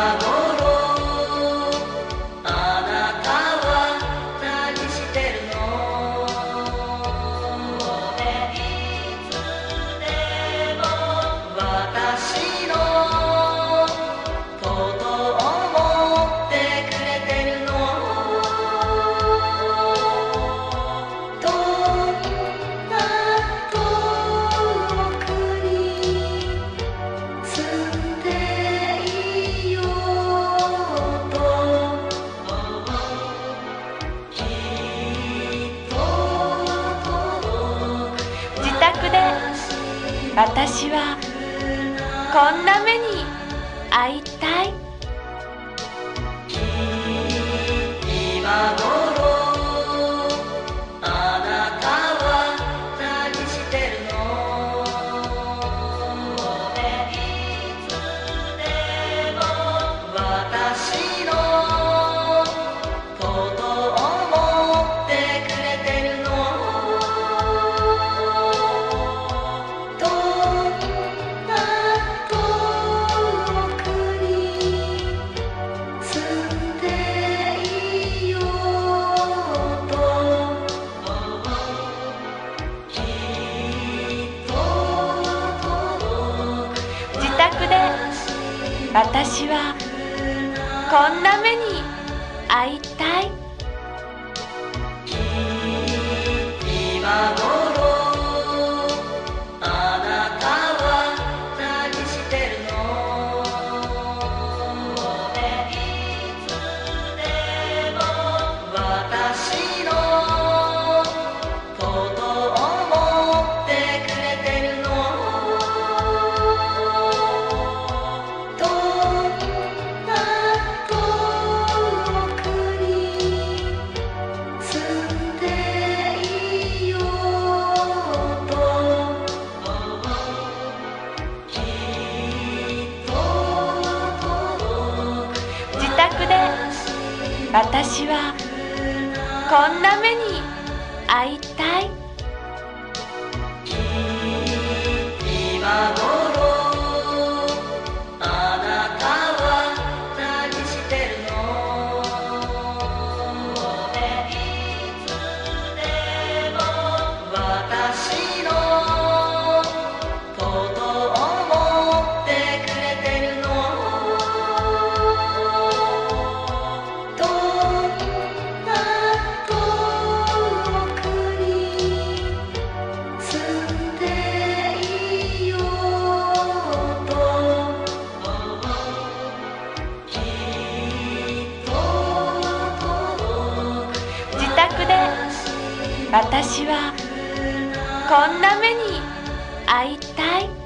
Bravo. 宅で私はこんな目に会いたい。私はこんな目に会いたい。私はこんな目に会いたい。宅で私はこんな目に会いたい。